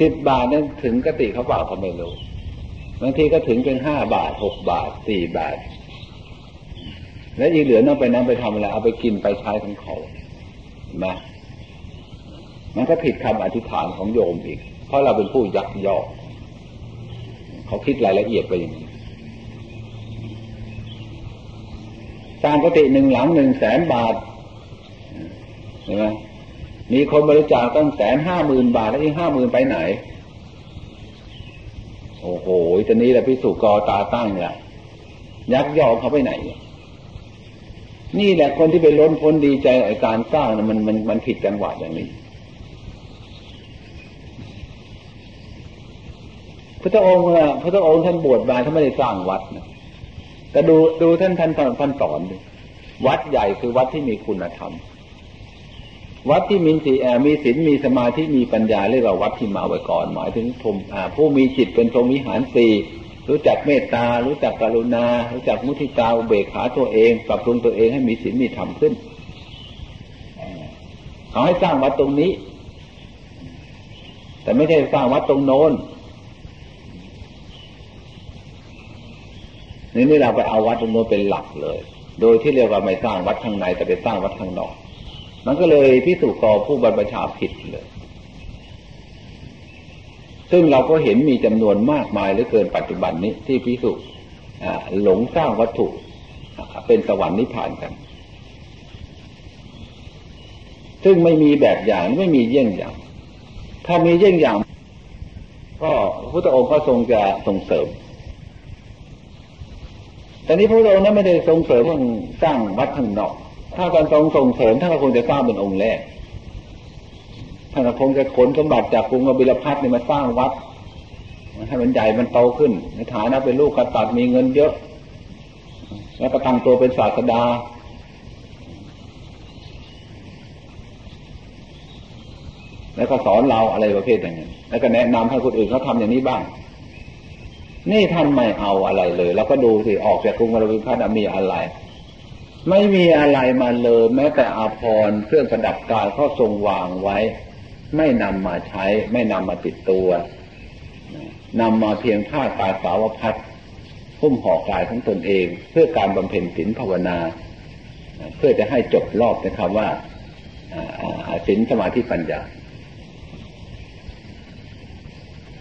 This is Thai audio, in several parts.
สิบบาทนั้นถึงกติเขาเปล่าเขาไม่รู้บางทีก็ถึงเป็นห้าบาทหกบาทสี่บาท แล้วอีเหลือนั่นไปนั่นไปทำอะไรเอาไปกินไปใช้ของเขามามันก็ผิดคำอธิษฐานของโยมอีก เพราะเราเป็นผู้ยักยอกเขาคิดรายละเอียดไปอย่างนี้สร้างกติหนึ่งหลังหนึ่งแสนบาทเห็นไหม มีคนบริจาคตั้งแสนห้าหมื่นบาทแล้วอีกห้าหมื่นไปไหน โอ้โหตอนนี้แหละพิสุกอตาตั้งแหละยักยอกเขาไปไหน นี่แหละคนที่ไปล้นพ้นดีใจไอการสร้างนะมันมันมันผิดจังหวะอย่างนี้พระองค์พระองค์ท่านบวชมาท่านไม่ได้สร้างวัดนะแต่ดูดูท่านท่านท่านสอนดิวัดใหญ่คือวัดที่มีคุณธรรม วัดที่มีสีมีศีลมีสมาธิมีปัญญาเรียกว่าวัดที่มาไว้ก่อน หมายถึงภูมิผู้มีจิตเป็นทรงวิหารสี่รู้จักเมตตา รู้จักกรุณา รู้จักมุทิตาเบกขาตัวเอง ปรับปรุงตัวเองให้มีศีลมีธรรมขึ้นเขาให้สร้างวัดตรงนี้ แต่ไม่ใช่สร้างวัดตรงโน้นนี่นี่เราไปเอาวัดตรงโน้นเป็นหลักเลย โดยที่เรียกว่าไม่สร้างวัดข้างในแต่ไปสร้างวัดข้างนอก มันก็เลยพิสูจน์กอผู้บรรพชาผิดเลย ซึ่งเราก็เห็นมีจำนวนมากมายเหลือเกินปัจจุบันนี้ที่พิสูจน์หลงสร้างวัตถุ เป็นสวรรค์นิพพานกัน ซึ่งไม่มีแบบอย่างไม่มีเยี่ยงอย่าง ถ้ามีเยี่ยงอย่าง ก็พระพุทธองค์ก็ทรงจะส่งเสริมแต่นี้พระพุทธองค์นั้นไม่ได้ทรงเสริมเรื่องสร้างวัดข้างนอก ถ้าการทรงส่งเสริมท่านก็คงจะสร้างเป็นองค์แรกท่านก็คงจะขนสมบัติจากกรุงอบิลพัทเนี่ยมาสร้างวัดให้มันใหญ่มันโตขึ้น ในฐานะเป็นลูกกษัตริย์มีเงินเยอะ แล้วก็ตั้งตัวเป็นศาสดาแล้วก็สอนเราอะไรประเภทอย่างนี้แล้วก็แนะนำให้คนอื่นเขาทาอย่างนี้บ้าง นี่ท่านไม่เอาอะไรเลย แล้วก็ดูสิออกจากกรุงอบิลพัทมีอะไร ไม่มีอะไรมาเลยแม้แต่อาภรณ์เครื่องประดับกายเขาทรงวางไว้ ไม่นำมาใช้ ไม่นำมาติดตัวนำมาเพียงผ้ากายสาวพัดพุ่มห่อกายของตนเอง เพื่อการบำเพ็ญศีลภาวนา เพื่อจะให้จบรอบนะครับว่าศีลสมาธิปัญญา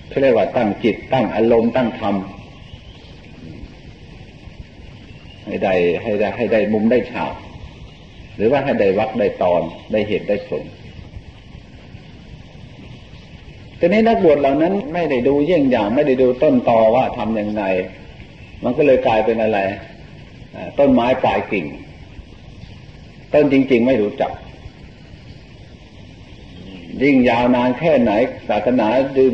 เขาเรียกว่าตั้งจิตตั้งอารมณ์ตั้งธรรม ให้ได้ให้ได้ให้ได้มุมได้ฉากหรือว่าให้ได้วักได้ตอนได้เหตุได้ผลทีนี้นักบวชเหล่านั้นไม่ได้ดูเยี่ยงอย่างไม่ได้ดูต้นตอว่าทำอย่างไรมันก็เลยกลายเป็นอะไรต้นไม้ปลายกิ่ง ต้นจริง ๆ ไม่รู้จัก ยิ่งยาวนานแค่ไหน ศาสนายืด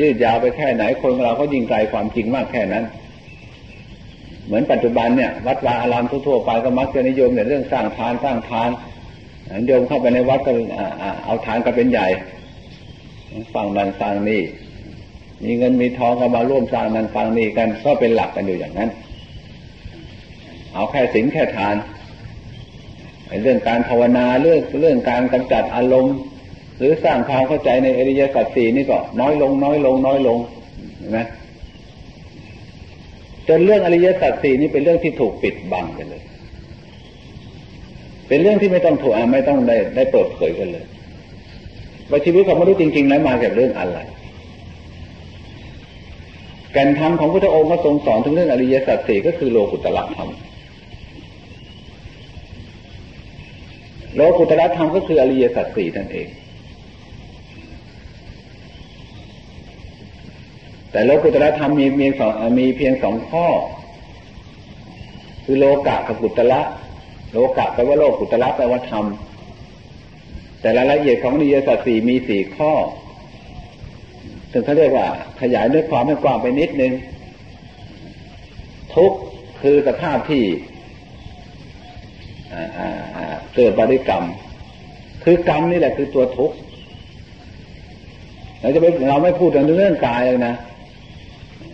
ยืดยาวไปแค่ไหน คนเราก็ยิ่งไกลความจริงมากแค่นั้น เหมือนปัจจุบันเนี่ย วัดวาอารามทั่วๆไปก็มักจะนิยมในเรื่องสร้างทานสร้างทานโยมเข้าไปในวัดก็เอาทานก็เป็นใหญ่ฟังนั้นสร้างนี่ มีเงินมีทองก็มาร่วมสร้างนั้นฟังนี่กันก็เป็นหลักกันอยู่อย่างนั้น เอาแค่สิ่งแค่ทานเรื่องการภาวนาเรื่องเรื่องการกำจัดอารมณ์หรือสร้างความเข้าใจในอริยสัจสี่นี่ก็น้อยลง น้อยลง น้อยลงนไหม จนเรื่องอริยสัจสี่นี้เป็นเรื่องที่ถูกปิดบังไปเลย เป็นเรื่องที่ไม่ต้องถูกไม่ต้องได้ได้เปิดเผยกันเลยว่าชีวิตของมนุษย์จริง ๆ แล้วมาจากเรื่องอะไรก่นธรรมของพระองค์ก็ทรงสอนถึงเรื่องอริยสัจสี่ก็คือโลกุตละธรรมโลกุตละธรรมก็คืออริยสัจสี่นั่นเอง แต่โลกุตระธรรมมีมีสองมีเพียงสองข้อ คือโลกะกับกุตละโลกะแปลว่าโลกกุตละแปลว่าธรรมแต่รายละเอียดของนิยสัตสีมีสี่ข้อถึงเขาเรียกว่า ขยายด้วยความให้กว้างไปนิดนึง ทุกคือสภาพที่เกิดบริกรรม คือกรรมนี่แหละคือตัวทุกข์เราจะไปเราไม่พูดถึงเรื่องกายเลยนะ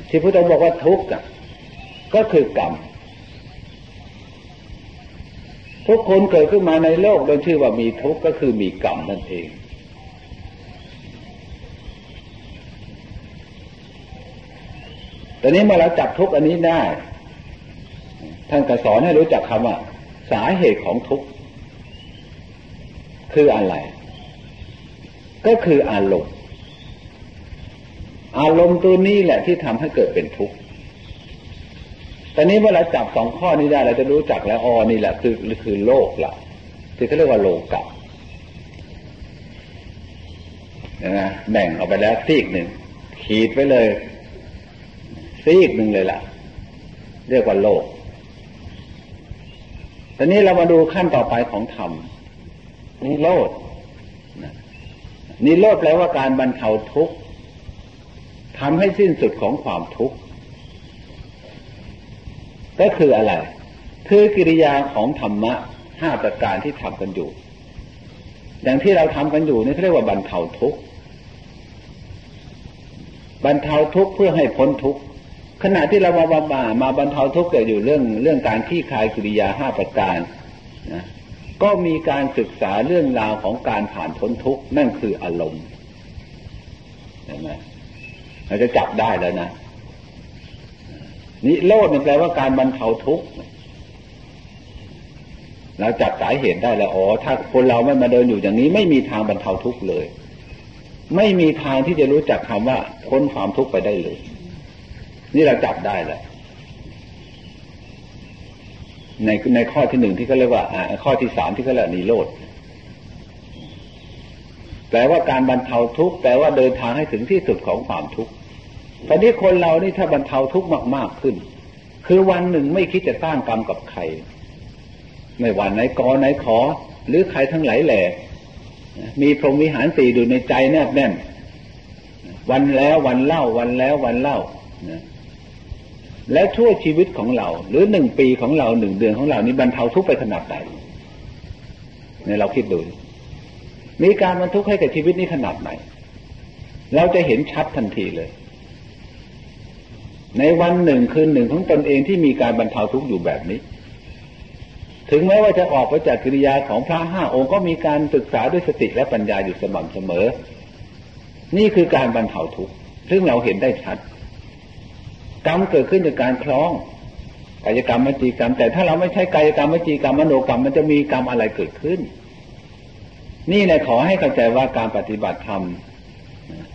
ที่พุทธองค์บอกว่าทุกข์ก็คือกรรมทุกคนเกิดขึ้นมาในโลกโดยชื่อว่ามีทุกข์ก็คือมีกรรมนั่นเอง ตอนนี้เมื่อเราจับทุกข์อันนี้ได้ ท่านก็สอนให้รู้จักคำว่า สาเหตุของทุกข์คืออะไร ก็คืออารมณ์ อารมณ์ตัวนี้แหละที่ทำให้เกิดเป็นทุกข์ตอนนี้เมื่อเราจับสองข้อนี้ได้เราจะรู้จักแล้วอ๋อนี่แหละคือคือโลกละที่เขาเรียกว่าโลกะนะแบ่งออกไปแล้วซีกหนึ่งขีดไปเลย ซีกหนึ่งเลยล่ะ เรียกว่าโลกตอนนี้เรามาดูขั้นต่อไปของธรรมนิโรธนิโรธแปลว่าการบรรเทาทุกข์ ทำให้สิ้นสุดของความทุกข์ก็คืออะไร คือกิริยาของธรรมะห้าประการที่ทำกันอยู่ อย่างที่เราทำกันอยู่นี่เรียกว่าบรรเทาทุกข์บรรเทาทุกข์เพื่อให้พ้นทุกข์ขณะที่เรามาบำบัดมาบรรเทาทุกข์เกิดอยู่เรื่องเรื่องการขี้คลายกิริยาห้าประการนะก็มีการศึกษาเรื่องราวของการผ่านพ้นทุกข์นั่นคืออารมณ์เห็นไหม เราจะจับได้แล้วนะนิโรธมันแปลว่าการบรรเทาทุกข์เราจับสาเหตุได้แล้วอ๋อถ้าคนเราไม่มาเดินอยู่อย่างนี้ ไม่มีทางบรรเทาทุกข์เลย ไม่มีทางที่จะรู้จักคำว่าพ้นความทุกข์ไปได้เลย นี่เราจับได้แล้วในในข้อที่หนึ่งที่เขาเรียกว่าข้อที่สามที่เขาเรียกนิโรธแปลว่าการบรรเทาทุกข์แปลว่าเดินทางให้ถึงที่สุดของความทุกข์ ตอนนี้คนเรานี่ถ้าบรรเทาทุกข์มาก ๆขึ้น คือวันหนึ่งไม่คิดจะสร้างกรรมกับใคร ไม่วันไหนกอไหนขอ หรือใครทั้งหลายแหล่มีพรหมวิหารสี่ดูในใจแนบแน่น วันแล้ววันเล่า วันแล้ววันเล่าและชั่วชีวิตของเรา หรือหนึ่งปีของเราหนึ่งเดือนของเรานี้บรรเทาทุกข์ไปขนาดไหนในเราคิดดูมีการบรรทุกให้กับชีวิตนี้ขนาดไหน เราจะเห็นชัดทันทีเลย ในวันหนึ่งคืนหนึ่งของตนเองที่มีการบรรเทาทุกข์อยู่แบบนี้ ถึงแม้ว่าจะออกไปจากกิริยาของพระห้าองค์ก็มีการศึกษาด้วยสติและปัญญาอยู่สม่ำเสมอ นี่คือการบรรเทาทุกข์ซึ่งเราเห็นได้ชัด กรรมเกิดขึ้นจากการคล้องกายกรรมมจีกรรม แต่ถ้าเราไม่ใช่กายกรรมมจีกรรมมโนกรรมมันจะมีกรรมอะไรเกิดขึ้น นี่แหละขอให้เข้าใจว่าการปฏิบัติธรรม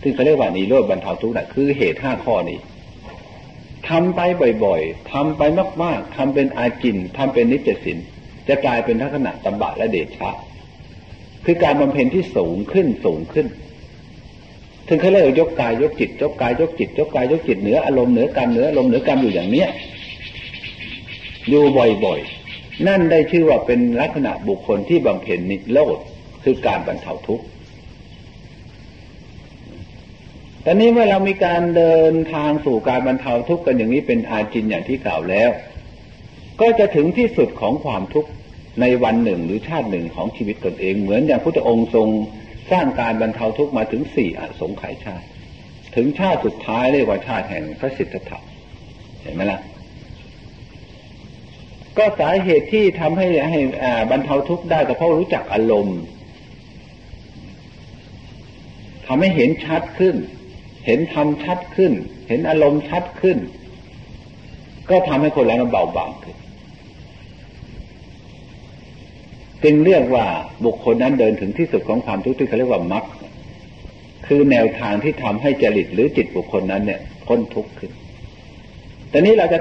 ซึ่งเขาเรียกว่านิโรธบรรเทาทุกข์นะคือเหตุห้าข้อนี้ ทำไปบ่อยๆทำไปมากๆทำเป็นอาจินทำเป็นนิจสินจะกลายเป็นทัศนะตบะและเดชะ คือการบำเพ็ญที่สูงขึ้นสูงขึ้น ถึงเขาเรียกยกกายยกจิตยกกายยกจิตยกกายยกจิตเหนืออารมณ์เหนือกรรมเหนืออารมณ์เหนือกรรมอยู่อย่างเนี้ยอยู่บ่อยๆ นั่นได้ชื่อว่าเป็นลักษณะบุคคลที่บำเพ็ญนิโรธคือการบรรเทาทุกข์ ตอนนี้เมื่อเรามีการเดินทางสู่การบรรเทาทุกข์กันอย่างนี้เป็นอาจินอย่างที่กล่าวแล้ว ก็จะถึงที่สุดของความทุกข์ในวันหนึ่งหรือชาติหนึ่งของชีวิตตนเอง เหมือนอย่างพุทธองค์ทรงสร้างการบรรเทาทุกข์มาถึงสี่อสงไขยชาติ ถึงชาติสุดท้ายเรียกว่าชาติแห่งพระสิทธัตถะเห็นไหมล่ะ ก็สาเหตุที่ทำให้ให้บรรเทาทุกข์ได้ก็เพราะรู้จักอารมณ์ทำให้เห็นชัดขึ้น เห็นธรรมชัดขึ้น เห็นอารมณ์ชัดขึ้น ก็ทำให้คนเราเบาบางขึ้นจึงเรียกว่าบุคคลนั้นเดินถึงที่สุดของความทุกข์ที่เขาเรียกว่ามรรคคือแนวทางที่ทำให้จริตหรือจิตบุคคลนั้นเนี่ยพ้นทุกข์ขึ้น แต่นี้เราจะ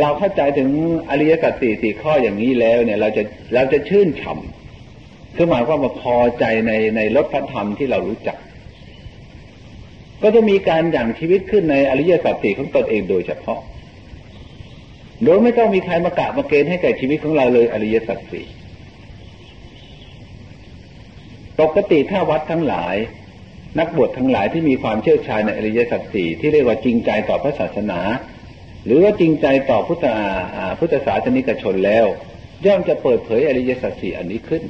เราเข้าใจถึงอริยสัจสี่สี่ข้ออย่างนี้แล้วเนี่ย เราจะเราจะชื่นฉ่ำคือหมายความว่าพอใจในในรถพระธรรมที่เรารู้จัก ก็จะมีการอย่างชีวิตขึ้นในอริยสัจสี่ของตนเองโดยเฉพาะ โดยไม่ต้องมีใครมากะมาเกณฑ์ให้แก่ชีวิตของเราเลยอริยสัจสี่ปกติถ้าวัดทั้งหลาย นักบวชทั้งหลายที่มีความเชี่ยวชาญในอริยสัจสี่ที่เรียกว่าจริงใจต่อพระศาสนา หรือว่าจริงใจต่อพุทธพุทธศาสนิกชนแล้ว ย่อมจะเปิดเผยอริยสัจสี่อันนี้ขึ้น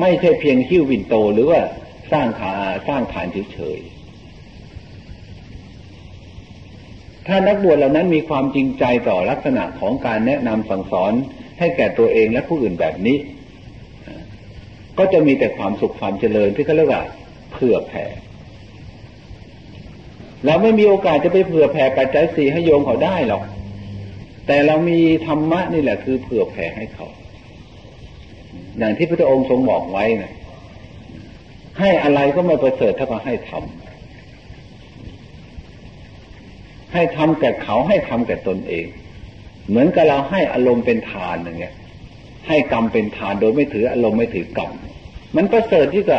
ไม่ใช่เพียงหิ้ววินโตหรือว่าสร้างขาสร้างฐานเฉยๆ ถ้านักบวชเหล่านั้นมีความจริงใจต่อลักษณะของการแนะนำสั่งสอนให้แก่ตัวเองและผู้อื่นแบบนี้ ก็จะมีแต่ความสุขความเจริญที่เขาเรียกว่าเพื่อแผ่เราไม่มีโอกาสจะไปเผื่อแผ่ปัจจัยสี่ให้โยมเขาได้หรอก แต่เรามีธรรมะนี่แหละคือเผื่อแผ่ให้เขา อย่างที่พระองค์ทรงบอกไว้นะให้อะไรก็ไม่ประเสริฐเท่ากับให้ทำ ให้ทำแก่เขาให้ทำแก่ตนเอง เหมือนกับเราให้อารมณ์เป็นทานอย่างเงี้ย ให้กรรมเป็นทานโดยไม่ถืออารมณ์ไม่ถือกรรมมันประเสริฐที่จะ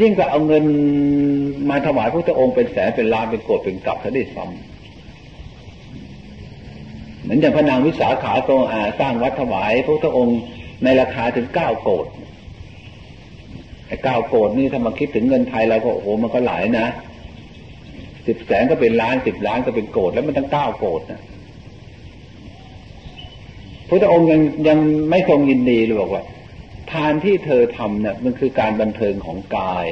ยิ่งก็เอาเงินมาถวายพระองค์เป็นแสนเป็นล้านเป็นโกดเป็นกลับเขาได้ซ้ำเหมือนอย่างพระนางวิสาขาตรงสร้างวัดถวายพระองค์ในราคาถึงเก้าโกดไอ้เก้าโกดนี่ถ้ามาคิดถึงเงินไทยเราก็โอ้โหมันก็หลายนะ สิบแสนก็เป็นล้านสิบล้านก็เป็นโกดแล้วมันตั้งเก้าโกดนะพระองค์ยังยังไม่ทรงยินดีเลยบอกว่าทานที่เธอทำเนี่ยมันคือการบันเทิงของกาย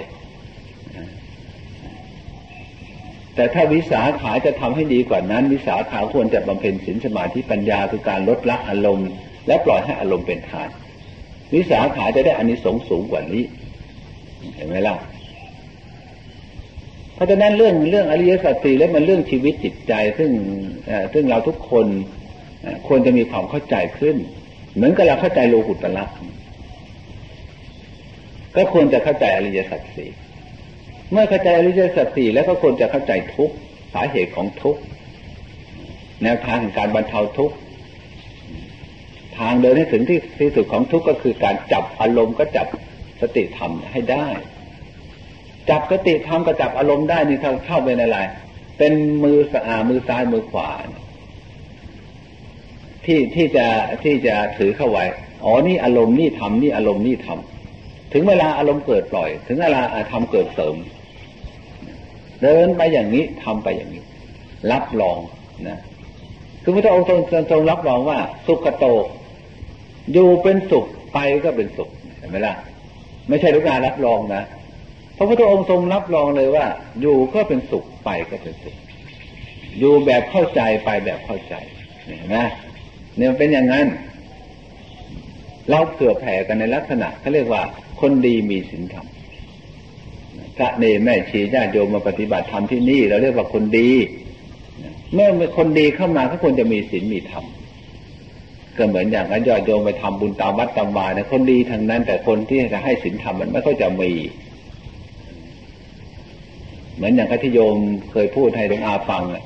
แต่ถ้าวิสาขาจะทำให้ดีกว่านั้น วิสาขาควรจะบำเพ็ญศีลสมาธิปัญญาคือการลดละอารมณ์ และปล่อยให้อารมณ์เป็นทาน วิสาขาจะได้อานิสงส์สูงกว่านี้ เห็นไหมล่ะ ราะฉะนั้นเรื่องเรื่องอริยสัจสี่และมันเรื่องชีวิตจิตใจ ซึ่งซึ่งเราทุกคนควรจะมีความเข้าใจขึ้น เหมือนกับเราเข้าใจโลกุตละก็ควรจะเข้าใจอริยสัจสี่เมื่อเข้าใจอริยสัจสี่แล้วก็ควรจะเข้าใจทุกสาเหตุของทุกแนวทางการบรรเทาทุกทางเดินให้ถึงที่ที่สุดของทุกก็คือการจับอารมณ์ก็จับสติธรรมให้ได้ จับสติธรรมก็จับอารมณ์ได้นี่เข้าเข้าไปในอะไรเป็นมือสอามือซ้ายมือขวาที่ที่จะที่จะถือเข้าไว้อ๋อนี่อารมณ์นี่ทำนี่อารมณ์นี่ทำถึงเวลาอารมณ์เกิดปล่อย ถึงเวลาทำเกิดเสริม เดินไปอย่างนี้ทำไปอย่างนี้ รับรองนะคือพระองค์ทรงทรงรับรองว่า สุขโต อยู่เป็นสุขไปก็เป็นสุขเห็นไหมล่ะ ไม่ใช่ลูกงานรับรองนะ ระพุทธองค์ทรงรับรองเลยว่า อยู่ก็เป็นสุขไปก็เป็นสุข อยู่แบบเข้าใจไปแบบเข้าใจเห็นไหมเนี่ยเป็นอย่างนั้น เราเผื่อแผ่กันในลักษณะเขาเรียกว่า คนดีมีศีลธรรมพระเนแม่ชีญาติโยมมาปฏิบัติธรรมที่นี่ เราเรียกว่าคนดี เมื่อคนดีเข้ามาก็ควรจะมีศีลมีธรรมก็เหมือนอย่างนั้นยอดโยมไปทำบุญตามวัดตามวาเนี่ยคนดีทางนั้น แต่คนที่จะให้ศีลธรรมมันไม่ค่อยจะมี เหมือนอย่างที่โยมเคยพูดให้ดวงอาฟังอะ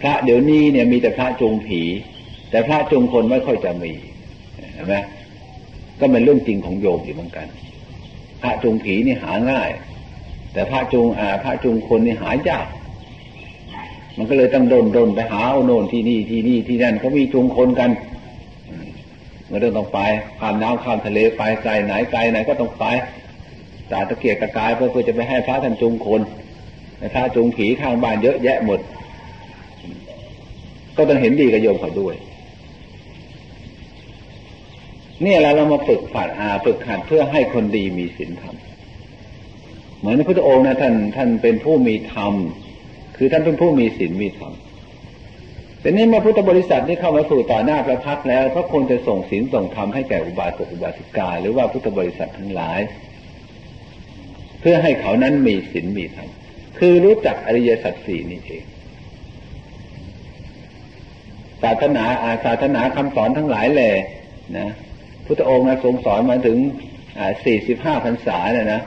พระเดี๋ยวนี้เนี่ยมีแต่พระจงผี แต่พระจงคนไม่ค่อยจะมีเห็นไหมก็เป็นเรื่องจริงของโยมอยู่เหมือนกัน พระจงผีนี่หาง่าย แต่พระจงอาพระจงคนนี่หายากมันก็เลยต้องโดนโดนไปหาเอาโน่นที่นี่ที่นี่ที่นั่นเขามีจงคนกันเมื่อต้องไปข้ามน้ำข้ามทะเลไปไกลไหนไกลไหนก็ต้องไปาตะเกียกตะกายเพื่อจะไปให้พระท่านจุงคนพระจุงผีข้างบ้านเยอะแยะหมด ก็ต้องเห็นดีกับโยมเขาด้วยนี่เราเรามาฝึกฝัดอาฝึกหัดเพื่อให้คนดีมีศีลธรรมเหมือนพระพุทธองค์นะท่านท่านเป็นผู้มีธรรม คือท่านเป็นผู้มีศีลมีธรรมแต่นี่มื่อพุทธบริษัทที่เข้ามาสู่ต่อหน้าพระพักแล้วพระคงจะส่งศีลส่งธรรมให้แก่อุบาสกอุบาสิกาหรือว่าพุทธบริษัททั้งหลาย พื่อให้เขานั้นมีศีลมีธรรมคือรู้จักอริยสัจสี่นี่เองศาสนาอาศาสนาคำสอนทั้งหลายแหละนะพุทธองค์นะทรงสอนมาถึงสี่สิบห้าพรรษาเนี่ยนะ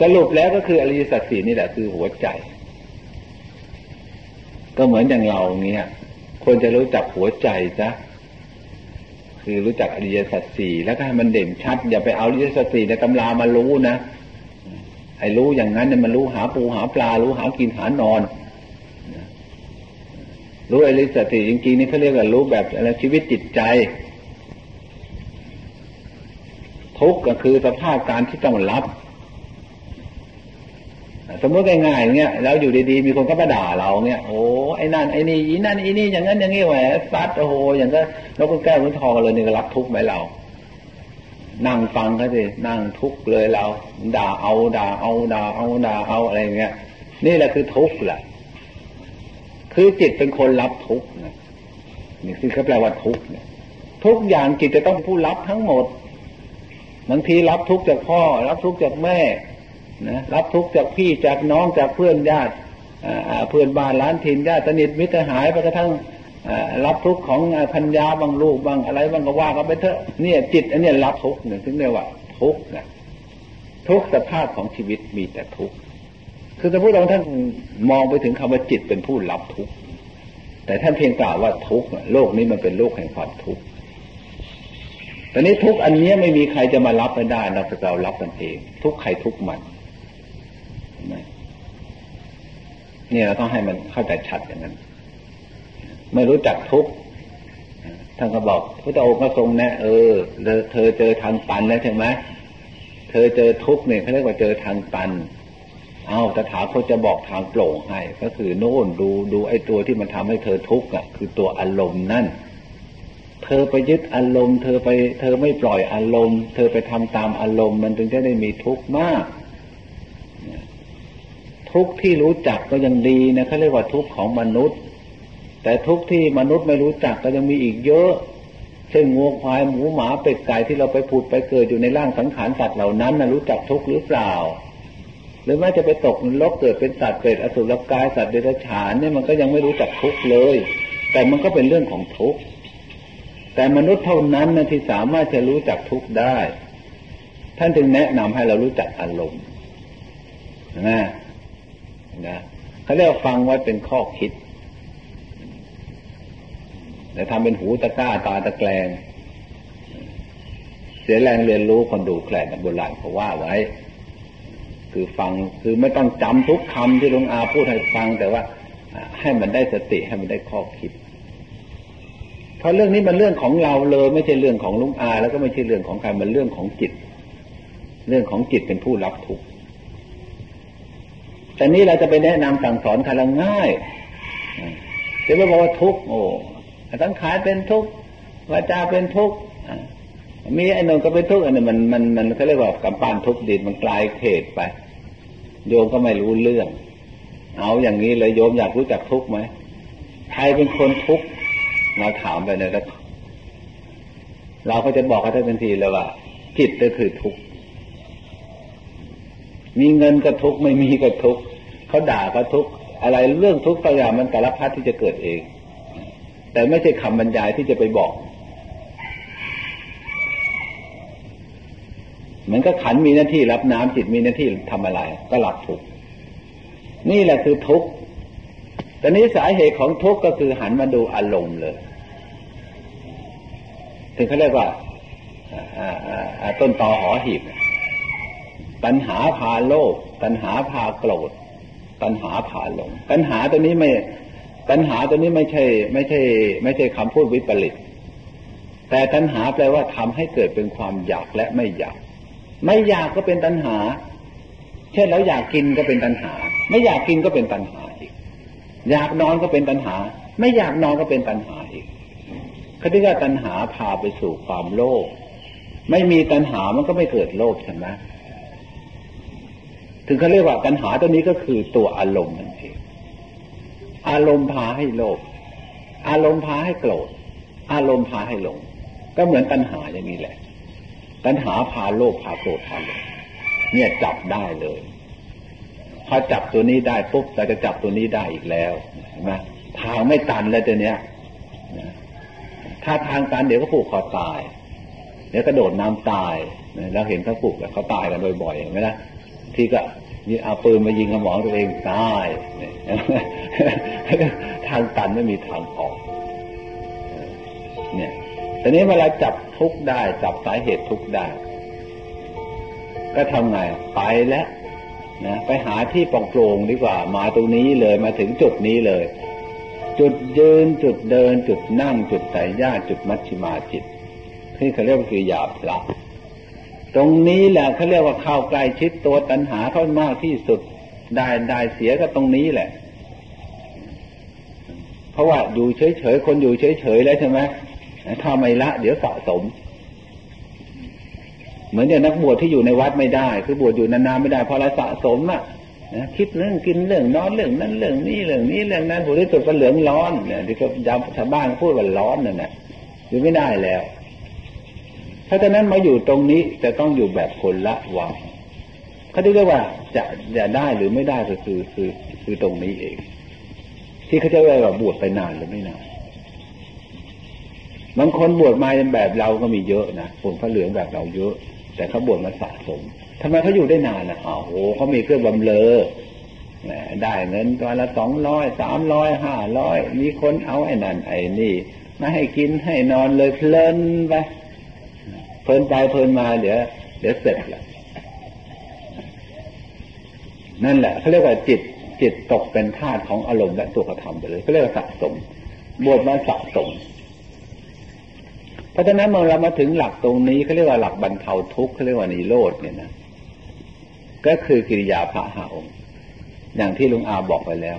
สรุปแล้วก็คืออริยสัจสี่นี่แหละคือหัวใจ ก็เหมือนอย่างเราเนี้ยควรจะรู้จักหัวใจซะ คือรู้จักอริยสัจสี่แล้วก็ให้มันเด่นชัด อย่าไปเอาอริยสัจสี่ในตำรามารู้นะไอ้รู้อย่างนั้นเนี่ยมันรู้หาปูหาปลา รู้หากินหานอน รู้อริยสัจสี่จริงๆนี่เขาเรียกว่ารู้แบบอะไรชีวิตจิตใจ ทุกข์ก็คือสภาพการที่ต้องรับ สมมติง่ายๆเงี้ยแล้วอยู่ดีๆมีคนก็มาด่าเราเงี้ยโอ้ไอ้นั่นไอ้นี่อีนั่นอีนี่อย่างนั้นอย่างนี้แหวซัดโอ้โหอย่างก็แล้วก็แก้วมันทองเลยนี่ก็รับทุกข์ไหมเรา นั่งฟังเขาสินั่งทุกข์เลยเรา ด่าเอาด่าเอาด่าเอาด่าเอาอะไรเงี้ยนี่แหละคือทุกข์แหละคือจิตเป็นคนรับทุกข์นะนี่คือเขาแปลว่าทุกข์เนี่ยทุกอย่างจิตจะต้องผู้รับทั้งหมดบางทีรับทุกข์จากพ่อ รับทุกข์จากแม่ นะรับทุกข์จากพี่จากน้องจากเพื่อนญาติเพื่อนบ้านล้านถิ่นญาติสนิทมิตรหายไปกระทั่งรับทุกข์ของพัญญาบางลูกบางอะไรบางก็ว่ากันไปเถอะเนี่ยจิตอันนี้รับทุกข์เนี่ยถึงเรียกว่าทุกข์นะทุกสภาพของชีวิตมีแต่ทุกข์คือถ้าพูดเราท่านมองไปถึงคำว่าจิตเป็นผู้รับทุกข์แต่ท่านเพียงกล่าวว่าทุกข์โลกนี้มันเป็นโลกแห่งความทุกข์ตอนนี้ทุกอันนี้ไม่มีใครจะมารับไม่ได้เราเรารับกันเอง ทุกใครทุกมัน นี่เราต้องให้มันเข้าใจชัดอย่างนั้นไม่รู้จักทุกท่านก็บอกพระองค์ก็ทรงแนะเออเธอเจอทางตันแล้วใช่ไหมเธอเจอทุกเนี่ยเขาเรียกว่าเจอทางตัน เอาตถาคตจะบอกทางโปร่งให้ ก็คือโน่นดูดูไอ้ตัวที่มันทำให้เธอทุกข์อะ คือตัวอารมณ์นั่น เธอไปยึดอารมณ์ เธอไป เธอไม่ปล่อยอารมณ์ เธอไปทำตามอารมณ์ มันถึงจะได้มีทุกข์มาก ทุกข์ที่รู้จักก็ยังดีนะเขาเรียกว่าทุกข์ของมนุษย์ แต่ทุกข์ที่มนุษย์ไม่รู้จักก็ยังมีอีกเยอะเช่นงูควายหมูหมาเป็ดไก่ที่เราไปผุดไปเกิดอยู่ในร่างสังขารสัตว์เหล่านั้นนะรู้จักทุกข์หรือเปล่า หรือแม้จะไปตกนรกเกิดเป็นสัตว์เป็ดอสุรกายสัตว์เดรัจฉานเนี่ยมันก็ยังไม่รู้จักทุกข์เลย แต่มันก็เป็นเรื่องของทุกข์แต่มนุษย์เท่านั้นนะที่สามารถจะรู้จักทุกข์ได้ ท่านจึงแนะนำให้เรารู้จักอารมณ์นะ นะเขาเรียกฟังไว้เป็นข้อคิดแต่ทำเป็นหูตะก้าตาตะแกรงเสียแรงเรียนรู้คนดูแคลนโบราณเขาว่าไว้ คือฟังคือไม่ต้องจำทุกคำที่หลวงอาพูดให้ฟังแต่ว่า ให้มันได้สติให้มันได้ข้อคิด เพราะเรื่องนี้มันเรื่องของเราเลยไม่ใช่เรื่องของลุงอา แล้วก็ไม่ใช่เรื่องของใครมันเรื่องของจิต เรื่องของจิตเป็นผู้รับทุกข์ แต่นี้เราจะไปแนะนำสั่งสอนใครละง่ายจะไม่บอกว่าทุกข์โอ้ทั้งขายเป็นทุกข์วาจาเป็นทุกข์มีไอ้นนก็เป็นทุกข์อันนี้มันมันมันเขาเรียกว่ากำปานทุกข์ดินมันกลายเขตไป โยมก็ไม่รู้เรื่อง เอาอย่างนี้เลยโยมอยากรู้จักทุกข์ไหมใครเป็นคนทุกข์เราถามไปเนี่ยแล้วเราก็จะบอกกันทันทีเลยว่าจิตก็คือทุกข์ มีเงินก็ทุกข์ไม่มีก็ทุกข์เขาด่าก็ทุกข์อะไรเรื่องทุกข์ตัวอย่างมันแต่ละพัดที่จะเกิดเอง แต่ไม่ใช่คำบรรยายที่จะไปบอกเหมือนกับขันมีหน้าที่รับน้ำจิตมีหน้าที่ทำอะไร ก็หลับทุกนี่แหละคือทุกข์ตอนนี้สาเหตุของทุกข์ก็คือหันมาดูอารมณ์เลย ถึงเขาเรียกว่าต้นตอหอหีบ ตัณหาพาโลภตัณหาพาโกรธ ตัณหาพาหลง ตัณหาตัวนี้ไม่ ตัณหาตัวนี้ไม่ใช่ ไม่ใช่ ไม่ใช่คำพูดวิปริต แต่ตัณหาแปลว่าทำให้เกิดเป็นความอยากและไม่อยาก ไม่อยากก็เป็นตัณหา เช่นเราอยากกินก็เป็นตัณหา ไม่อยากกินก็เป็นตัณหาอยากนอนก็เป็นตัณหา ไม่อยากนอนก็เป็นตัณหาอีกเขาเรียกว่าตัณหาพาไปสู่ความโลภ ไม่มีตัณหามันก็ไม่เกิดโลภใช่ไหม ถึงเขาเรียกว่าตัณหาตัวนี้ก็คือตัวอารมณ์นั่นเองอารมณ์พาให้โลภอารมณ์พาให้โกรธ อารมณ์พาให้หลง ก็เหมือนตัณหาอย่างนี้แหละ ตัณหาพาโลภพาโกรธพาหลงเนี่ยจับได้เลยพอจับตัวนี้ได้ปุ๊บเราจะจับตัวนี้ได้อีกแล้วนไหมทางไม่ตันแล้วตัวเนี้ยถ้าทางตันเดี๋ยวก็ผูกคอตาย เดี๋ยวกระโดดน้ำตายเราเห็นเขาผูกเขาตายกันบ่อยๆเห็นไหมล่ะ ที่ก็ยิงเอาปืนมายิงกระหมองตัวเองตายทางตันไม่มีทางออกเนี่ยตอนนี้เวลาจับทุกได้ จับสาเหตุทุกได้ ก็ทำไงไปแล้วนะไปหาที่ปองโปร่งดีกว่า มาตรงนี้เลยมาถึงจุดนี้เลย จุดยืนจุดเดิน จุดนั่ง จุดไต่ญาจุดมัชชิมาจิตที่เขาเรียกว่าคือหยาบละ ตรงนี้แหละเขาเรียกว่าเข้าใกล้ชิดตัวตัณหาเข้ามากที่สุด ได้ได้เสียก็ตรงนี้แหละ เพราะว่าอยู่เฉยๆคนอยู่เฉยๆแล้วใช่ไหมถ้าไม่ละ เดี๋ยวสะสม เหมือนอย่างนักบวชที่อยู่ในวัดไม่ได้ คือบวชอยู่นานๆไม่ได้เพราะเราสะสมอะนะคิดเรื่องกินเรื่องนอนเรื่องนั้นเรื่องนี้เรื่องนี้เรื่องนั้นผลที่สุดก็เหลืองร้อนเนี่ยที่เขาชาวบ้านพูดว่าร้อนนั่นแหละอยู่ไม่ได้แล้ว ราะฉะนั้นมาอยู่ตรงนี้จะต้องอยู่แบบคนละวังเขาเรียกว่าจะจะได้หรือไม่ได้ก็คือคือคือตรงนี้เอง ที่เขาจะเรียกว่าบวชไปนานหรือไม่นานบางคนบวชมาแบบเราก็มีเยอะนะคนพระเหลืองแบบเราเยอะ แต่เขาบวชมาสะสมทำไมเขาอยู่ได้นานนะอ้าวโอ้เขามีเครื่องบำเรอได้เงินตัวละสองร้อยสามร้อยห้าร้อยมีคนเอาไอ้นั่นไอ้นี่มาให้กินให้นอนเลยเพลินไป เพลินไปเพลินมาเดี๋ยวเดี๋ยวเสร็จละนั่นแหละเขาเรียกว่าจิตจิตตกเป็นธาตุของอารมณ์และตัวกระทำไปเลยเขาเรียกว่าสะสมบวชมาสะสม เพราะฉะนั้นเมื่อเรามาถึงหลักตรงนี้เขาเรียกว่าหลักบรรเทาทุกข์เขาเรียกว่านิโรธเนี่ยนะก็คือกิริยาพระหาองค์ อย่างที่ลุงอาบอกไปแล้ว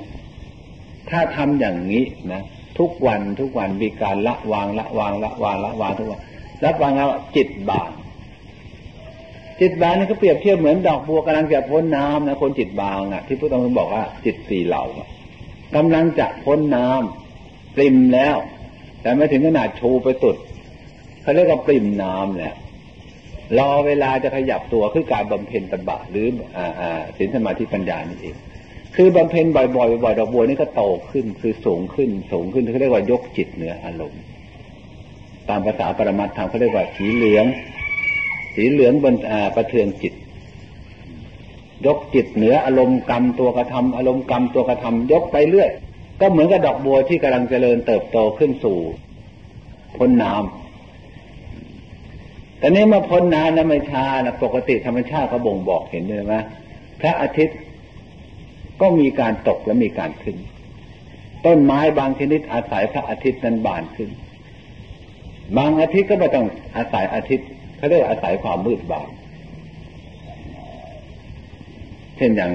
ถ้าทำอย่างนี้นะทุกวันทุกวันมีการละวางละวางละวางละวางทุกวัน ละวางแล้วจิตบางจิตบางนี่ก็เปรียบเทียบเหมือนดอกบัวกำลังจะพ้นน้ำนะคนจิตบางอะ ที่พระองค์บอกว่า จิตสี่เหล่ากำลังจะพ้นน้ำปริมแล้ว แต่ไม่ถึงขนาดชูไปสุดเขาเรียกว่าปริมน้ำเนี่ยรอเวลาจะขยับตัวคือการบำเพ็ญตบะหรืออ่าอ่าสินสมาธิปัญญานี่เองคือบำเพ็ญบ่อยๆบ่อยๆดอกบัวนี่ก็โตขึ้น คือสูงขึ้นสูงขึ้นเขาเรียกว่ายกจิตเหนืออารมณ์ ตามภาษาปรมัตธรรมเขาเรียกว่าสีเหลือง สีเหลืองบนประเทืองจิต ยกจิตเหนืออารมณ์กรรมตัวกระทำอารมณ์กรรมตัวกระทำยกไปเรื่อย ก็เหมือนกับดอกบัวที่กำลังเจริญเติบโตขึ้นสู่พ้นน้ำแต่นี้มาพ้นน้ำนะไม่ช้านะปกติธรรมชาติเขาบ่งบอกเห็นเลยไหมพระอาทิตย์ก็มีการตกและมีการขึ้น ต้นไม้บางชนิดอาศัยพระอาทิตย์นั้นบานขึ้น บางอาทิตย์ก็ไม่ต้องอาศัยอาทิตย์เขาเรียกอาศัยความมืดบางเช่นอย่าง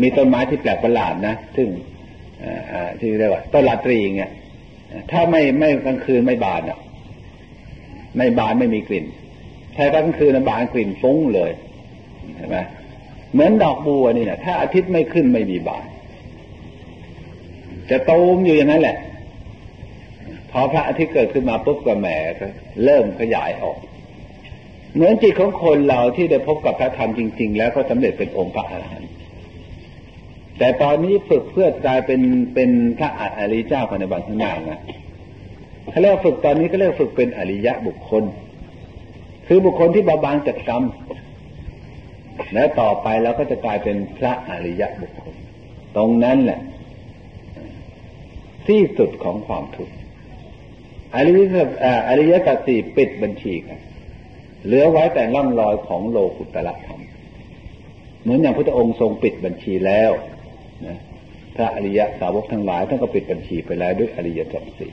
มีต้นไม้ที่แปลกประหลาดนะซึ่งที่เรียกว่าต้นลาตรีเงี้ยถ้าไม่ไม่กลางคืนไม่บานอะ ไม่บานไม่มีกลิ่นถ้ากลางคืนบานกลิ่นฟุ้งเลยเห็นไหมเหมือนดอกบัวนี่นะถ้าอาทิตย์ไม่ขึ้นไม่มีบาน จะโตมอยู่อย่างนั้นแหละ พอพระอาทิตย์เกิดขึ้นมาปุ๊บก็แหมก็เริ่มขยายออก เหมือนจิตของคนเราที่ได้พบกับพระธรรมจริง ๆ แล้วก็สำเร็จเป็นองค์พระอรหันต์แต่ตอนนี้ฝึกเพื่อกลายเป็นเป็นพระอริยเจ้าภายในบางข้างหน้านะเขาเรียกฝึกตอนนี้ก็เรียกฝึกเป็นอริยะบุคคล คือบุคคลที่เบาบางจากกรรมแล้วต่อไปเราก็จะกลายเป็นพระอริยบุคคล ตรงนั้นแหละ ที่สุดของความทุกข์ อริยสัจอริยสัจสี่ปิดบัญชีกันเหลือไว้แต่ล่องรอยของโลกุตละธรรมเหมือนอย่างพระองค์ทรงปิดบัญชีแล้วนะพระอริยสาวกทั้งหลายท่านก็ปิดบัญชีไปแล้วด้วยอริยสัจสี่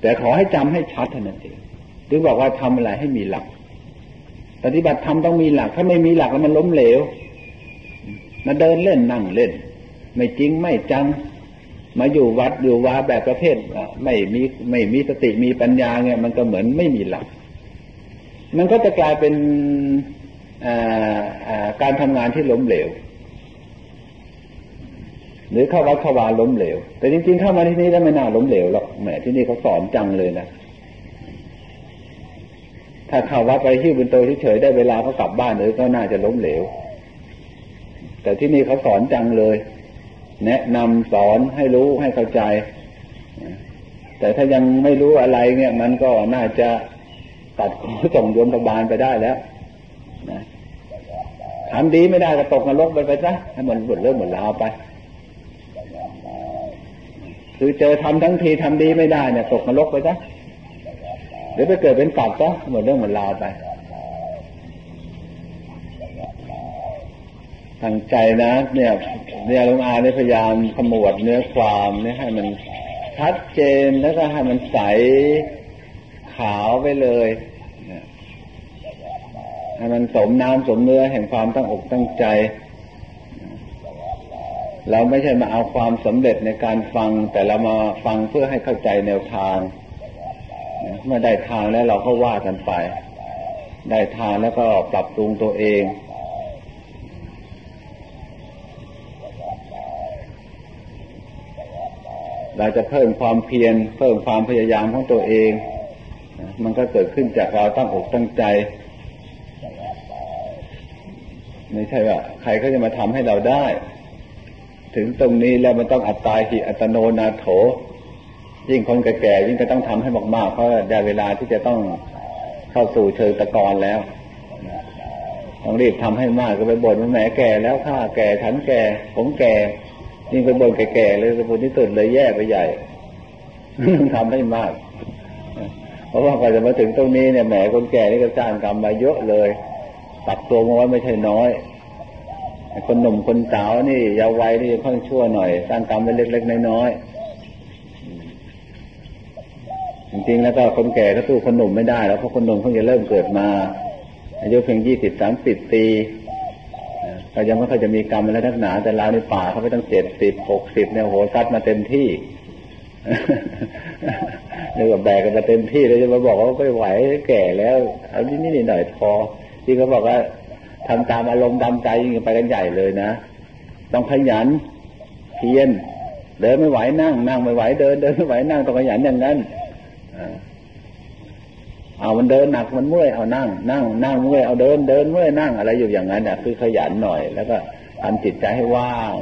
แต่ขอให้จำให้ชัดเท่านั้นเองหรือบอกว่าทำอะไรให้มีหลัก ปฏิบัติธรรมต้องมีหลัก ถ้าไม่มีหลักแล้วมันล้มเหลวมาเดินเล่นนั่งเล่น ไม่จริงไม่จัง มาอยู่วัดอยู่วาแบบประเภทไม่มีไม่มีสติมีปัญญาเนี่ยมันก็เหมือนไม่มีหลัก มันก็จะกลายเป็นการทำงานที่ล้มเหลว หรือเข้าวัดเข้าวาล้มเหลว แต่จริงๆเข้ามาที่นี่แล้วไม่น่าล้มเหลวหรอกแหมที่นี่เขาสอนจังเลยนะถ้าเข้าวัดไปที่บุญโตเฉยๆได้เวลาเขากลับบ้านเลยก็น่าจะล้มเหลว แต่ที่นี่เขาสอนจังเลย แนะนำสอนให้รู้ให้เข้าใจ แต่ถ้ายังไม่รู้อะไรเนี่ย มันก็น่าจะตัดขอส่งโยมพบาลไปได้แล้วนะทำดีไม่ได้ก็ตกนรกไปไปซะให้มันหมดเรื่องหมดราวไปคือเจอทำทั้งทีทำดีไม่ได้เนี่ยตกนรกไปซะเดี๋ยวไปเกิดเป็นตับซะหมดเรื่องหมดราวไป ทางใจนะ เนี่ยเนี่ยลุงอาได้พยายามขมวดเนื้อความเนี่ยให้มันชัดเจนแล้วก็ให้มันใสขาวไปเลยให้มันสมน้ำสมเนื้อแห่งความตั้งอกตั้งใจ เราไม่ใช่มาเอาความสำเร็จในการฟัง แต่เรามาฟังเพื่อให้เข้าใจแนวทางเมื่อได้ทางแล้วเราก็ว่ากันไป ได้ทางแล้วก็ปรับปรุงตัวเอง เราจะเพิ่มความเพียรเพิ่มความพยายามของตัวเอง มันก็เกิดขึ้นจากเราตั้งอกตั้งใจ ไม่ใช่ว่าใครเขาจะมาทำให้เราได้ ถึงตรงนี้แล้วมันต้องอัตตาหิอัตโนนาโถ ยิ่งคนแก่ๆยิ่งจะต้องทำให้มากๆเพราะได้เวลาที่จะต้องเข้าสู่เชิงตะกอนแล้วต้องรีบทำให้มากก็ไปบ่นว่าแหมแก่แล้วข้าแก่ฉันแก่ ผมแก่ ยิ่งไปบ่นแก่ๆเลยสมุนที่สุดเลยแย่ไปใหญ่ต้องทำให้มาก เพราะว่าก่อจะมาถึงตรงนี้เนี่ยแหมคนแก่นี่ก็สร้างกรรมมาเยอะเลย ตักตัวมาไว้ไม่ใช่น้อยคนหนุ่มคนสาวนี่ยาววัยนี่ค่อนชั่วหน่อยสร้างกรรมไว้เล็กๆน้อยๆจริงๆแล้วก็คนแก่ก็สู้คนหนุ่มไม่ได้แล้วเพราะคนหนุ่มเพิ่งจะเริ่มเกิดมา อายุเพียงยี่สิบสามสิบปี ก็ยังไม่ค่อยจะมีกรรมอะไรทักหนา แต่เราในป่าเขาไปตั้งเจ็ดสิบหกสิบเนี่ยโหซัดมาเต็มที่เรียกว่าแบกกันมาเต็มที่เลยจะมาบอกว่าไม่ไหวแก่แล้ว เอาที่นี่หน่อยพอที่เขาบอกว่าทำตามอารมณ์ตามใจยิ่งไปกันใหญ่เลยนะต้องขยันเพียรเดินไม่ไหวนั่งนั่งไม่ไหวเดินเดินไม่ไหวนั่งต้องขยันอย่างนั้น เอามันเดินหนักมันเมื่อยเอานั่ง นั่งนั่งเมื่อยเอาเดินเดินเมื่อยนั่งอะไรอยู่อย่างนั้นเนี่ยคือขยันหน่อย แล้วก็ทำจิตใจให้ว่าง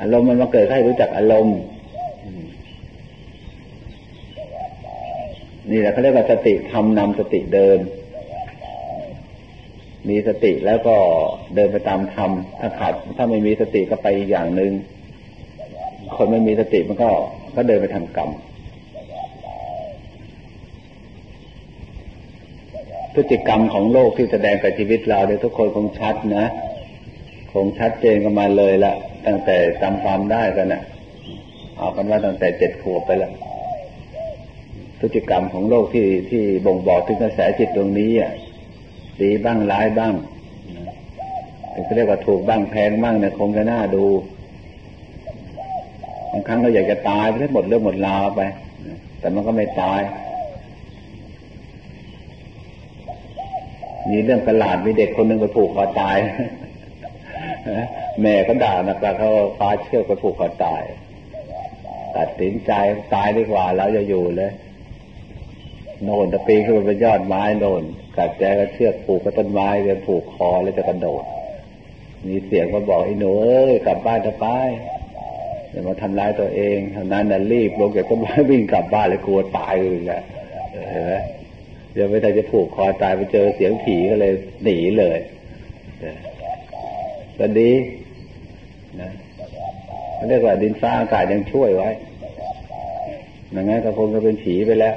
อารมณ์มันมาเกิดให้รู้จักอารมณ์นี่แหละเขาเรียกว่าสติทำนำสติเดิน มีสติแล้วก็เดินไปตามธรรมถ้าขาดถ้าไม่มีสติก็ไปอีกอย่างหนึ่งคนไม่มีสติมันก็ก็เดินไปทำกรรม พฤติกรรมของโลกที่แสดงกับชีวิตเราเนี่ยทุกคนคงชัดนะ คงชัดเจนกันมาเลยละตั้งแต่จำความได้กันนะเอากันว่าตั้งแต่เจ็ดขวบไปล้วพฤติกรรมของโลกที่ที่บ่งบอกถึงกระแสจิตตรงนี้อะดีบ้างร้ายบ้างเขาเรียกว่าถูกบ้างแพงบ้างเนี่ยคงจะน่าดูบางครั้งเราอยากจะตายไปทั้งหมดเรื่องหมดราวไป แต่มันก็ไม่ตาย มีเรื่องประหลาดมีเด็กคนหนึ่งไปผูกคอตายแม่ก็ด่านะแต่เขาฟ้าเชือกไปผูกคอตาย ตัดสินใจตายดีกว่าแล้วจะอยู่เลย โน่นตะปีขึ้นไปเป็นยอดไม้โน่นกัดแจก็เชือกผูกกับต้นไม้เะผูกคอแล้วจะกระโดด มีเสียงมาบอกไอ้หนูเอ้ยกลับบ้านจะไปอย่ามาทำร้ายตัวเองเท่านั้นน่ะรีบลงจากต้นไม้วิ่งกลับบ้านเลยกลัวตายเลยแหละเห็นไหม ยวไม่ได้จะผูกคอตายไปเจอเสียงผีก็เลยหนีเลยก็ดีนะเขาเรียกว่าดินฟ้าอากาศยังช่วยไว้ดังนั้นก็คงจะเป็นผีไปแล้ว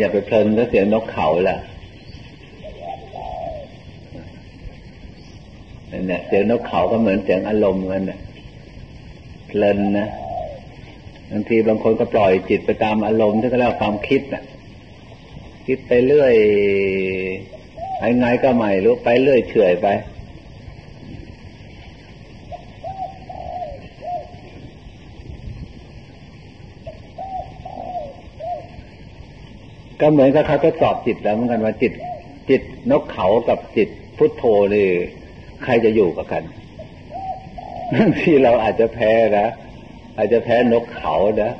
อย่าไปเพลินแล้วเสียงนกเขาล่ะเนี่ยเสียงนกเขาก็เหมือนเสียงอารมณ์กันเนี่ยเพลินนะ บางทีบางคนก็ปล่อยจิตไปตามอารมณ์ที่เขาเรียกความคิดน่ะคิดไปเรื่อยไงก็ไม่รู้ไปเรื่อยเฉยไปก็เหมือนกับเขาทดสอบจิตแล้วเหมือนกันว่าจิต จิตนกเขากับจิตพุทโธเลยใครจะอยู่กับกันที่เราอาจจะแพ้นะ อาจจะแพ้นกเขานะ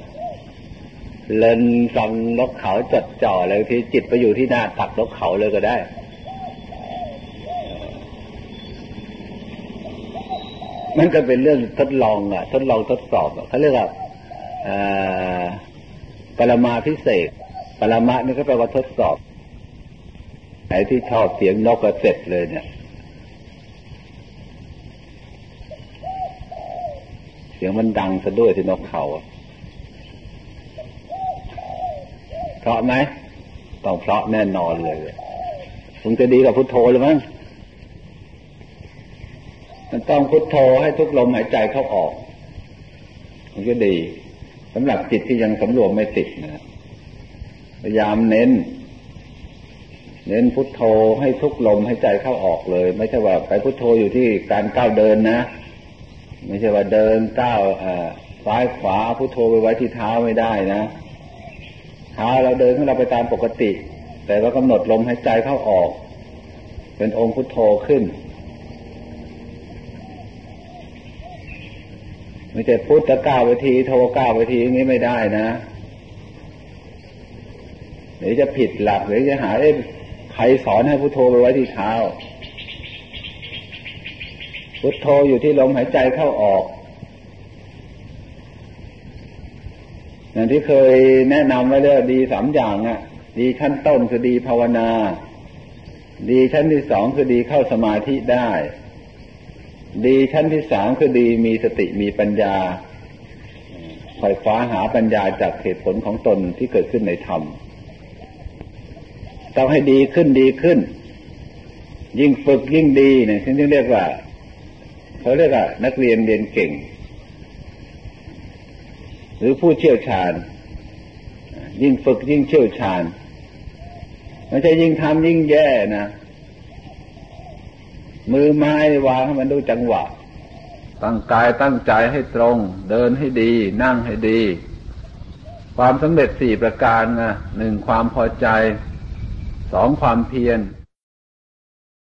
เล่นฟังนกเขาจดจ่อเลยที่จิตไปอยู่ที่หน้าตักนกเขาเลยก็ได้มันก็เป็นเรื่องทดลองอะ ทดลองทดสอบเขาเรียกว่าปรมาพิเศษปรมานี่ก็แปลว่าทดสอบไหนที่ชอบเสียงนกก็เสร็จเลยเนี่ย สียงมันดังซะด้วยที่นกเขาเพราะไหมต้องเพราะแน่นอนเลยคงจะดีกับพุทโธเลยมั้งมันต้องพุทโธให้ทุกลมหายใจเข้าออกมันก็ดีสำหรับจิตที่ยังสำรวมไม่ติดนะพยายามเน้น เน้นพุทโธให้ทุกลมหายใจเข้าออกเลย ไม่ใช่ว่าไปพุทโธอยู่ที่การก้าวเดินนะ ไม่ใช่ว่าเดินก้าวซ้ายขวาพุโทโธไปไว้ที่เท้าไม่ได้นะเท้าเราเดินของเราไปตามปกติ แต่ว่ากำหนดลมหายใจเข้าออก เป็นองค์พุทโธขึ้นไม่ใช่พุทธก้าวไปทีโทก้าวไปทีอย่างนี้ไม่ได้นะหรือจะผิดหลักหรือจะหาเอ้ใครสอนให้พุโทโธไปไว้ที่เท้า พุทโธอยู่ที่ลมหายใจเข้าออกอย่างที่เคยแนะนำไว้แล้วดีสามอย่างอะ่ะ ดีขั้นต้นคือดีภาวนา ดีชั้นที่สองคือดีเข้าสมาธิได้ ดีชั้นที่สามคือดีมีสติมีปัญญาคอยคว้าหาปัญญาจากเหตุผลของตนที่เกิดขึ้นในธรรมต้องให้ดีขึ้นดีขึ้น ยิ่งฝึกยิ่งดีเนี่ยฉันจึงเรียกว่า เขาเรียกว่านักเรียนเรียนเก่ง หรือผู้เชี่ยวชาญ ยิ่งฝึกยิ่งเชี่ยวชาญไม่ใช่ยิ่งทำยิ่งแย่นะมือไม้วางให้มันดูจังหวะ ตั้งกายตั้งใจให้ตรง เดินให้ดี นั่งให้ดี ความสำเร็จสี่ประการนะหนึ่งความพอใจสองความเพียร